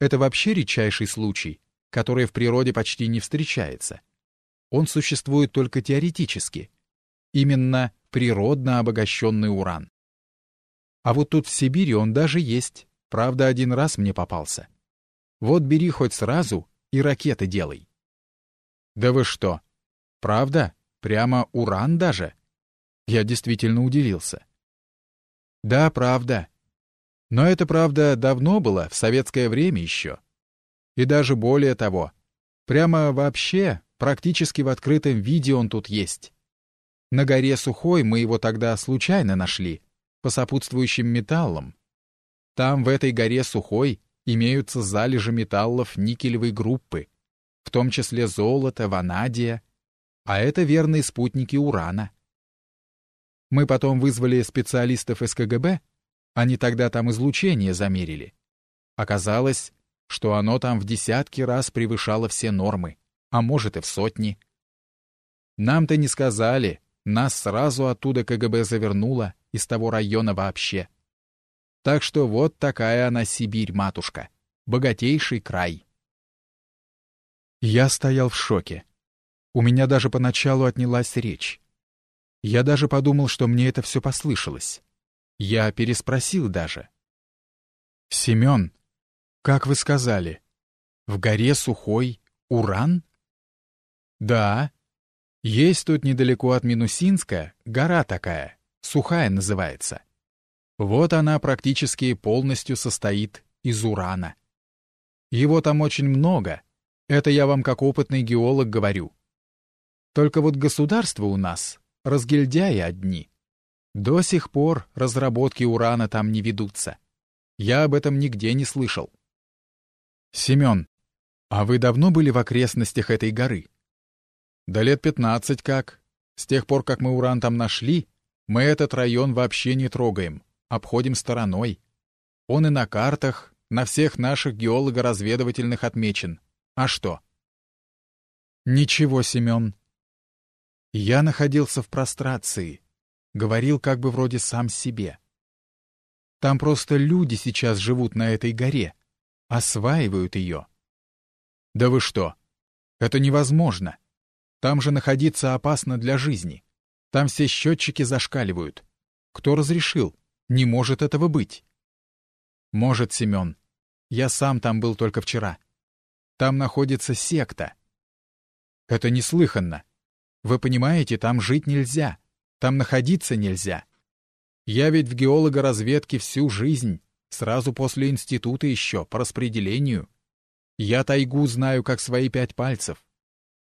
Это вообще редчайший случай, который в природе почти не встречается. Он существует только теоретически. Именно природно обогащенный уран. А вот тут в Сибири он даже есть. Правда, один раз мне попался. Вот бери хоть сразу и ракеты делай. Да вы что? Правда? Прямо уран даже? Я действительно удивился. Да, правда. Но это, правда, давно было, в советское время еще. И даже более того. Прямо вообще, практически в открытом виде он тут есть. На горе Сухой мы его тогда случайно нашли, по сопутствующим металлам. Там, в этой горе Сухой, имеются залежи металлов никелевой группы, в том числе золота, ванадия, а это верные спутники урана. Мы потом вызвали специалистов из КГБ, они тогда там излучение замерили. Оказалось, что оно там в десятки раз превышало все нормы, а может и в сотни. Нам-то не сказали, нас сразу оттуда КГБ завернуло, из того района вообще. Так что вот такая она Сибирь, матушка. Богатейший край. Я стоял в шоке. У меня даже поначалу отнялась речь. Я даже подумал, что мне это все послышалось. Я переспросил даже. «Семен, как вы сказали, в горе Сухой уран?» «Да. Есть тут недалеко от Минусинска гора такая, Сухая называется. Вот она практически полностью состоит из урана. Его там очень много, это я вам как опытный геолог говорю. Только вот государство у нас разгильдяи одни. До сих пор разработки урана там не ведутся. Я об этом нигде не слышал. Семен, а вы давно были в окрестностях этой горы? Да лет пятнадцать как. С тех пор, как мы уран там нашли, мы этот район вообще не трогаем, обходим стороной. Он и на картах, на всех наших геолого-разведывательных отмечен. А что? Ничего, Семен. Я находился в прострации. Говорил как бы вроде сам себе. Там просто люди сейчас живут на этой горе. Осваивают ее. Да вы что? Это невозможно. Там же находиться опасно для жизни. Там все счетчики зашкаливают. Кто разрешил? Не может этого быть. Может, Семен. Я сам там был только вчера. Там находится секта. Это неслыханно. Вы понимаете, там жить нельзя. Там находиться нельзя. Я ведь в геолого-разведке всю жизнь, сразу после института еще, по распределению. Я тайгу знаю, как свои пять пальцев.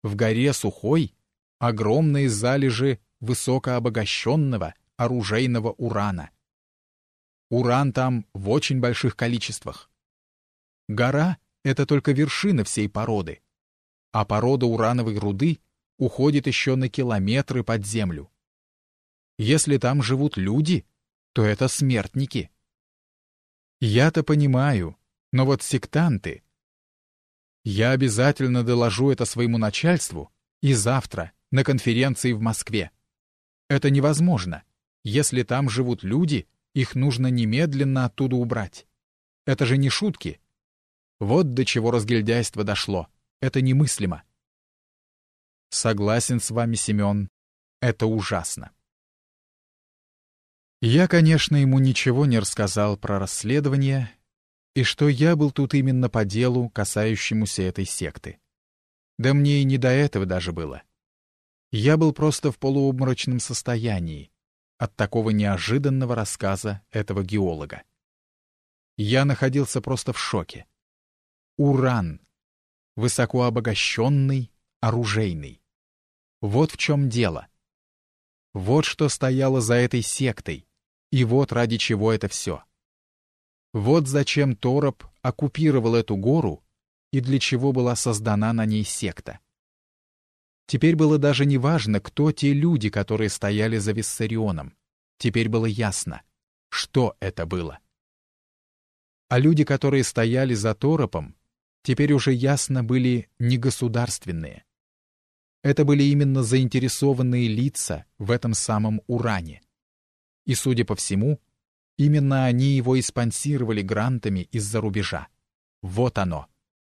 В горе Сухой огромные залежи высокообогащенного оружейного урана. Уран там в очень больших количествах. Гора — это только вершина всей породы, а порода урановой руды уходит еще на километры под землю. Если там живут люди, то это смертники. Я-то понимаю, но вот сектанты... Я обязательно доложу это своему начальству и завтра на конференции в Москве. Это невозможно. Если там живут люди, их нужно немедленно оттуда убрать. Это же не шутки. Вот до чего разгильдяйство дошло. Это немыслимо. Согласен с вами, Семен. Это ужасно. Я, конечно, ему ничего не рассказал про расследование и что я был тут именно по делу, касающемуся этой секты. Да мне и не до этого даже было. Я был просто в полуобморочном состоянии от такого неожиданного рассказа этого геолога. Я находился просто в шоке. Уран. Высокообогащенный, оружейный. Вот в чем дело. Вот что стояло за этой сектой, и вот ради чего это все. Вот зачем Тороп оккупировал эту гору и для чего была создана на ней секта. Теперь было даже не важно, кто те люди, которые стояли за Виссарионом. Теперь было ясно, что это было. А люди, которые стояли за Торопом, теперь уже ясно были не государственные. Это были именно заинтересованные лица в этом самом уране. И, судя по всему, именно они его и спонсировали грантами из-за рубежа. Вот оно.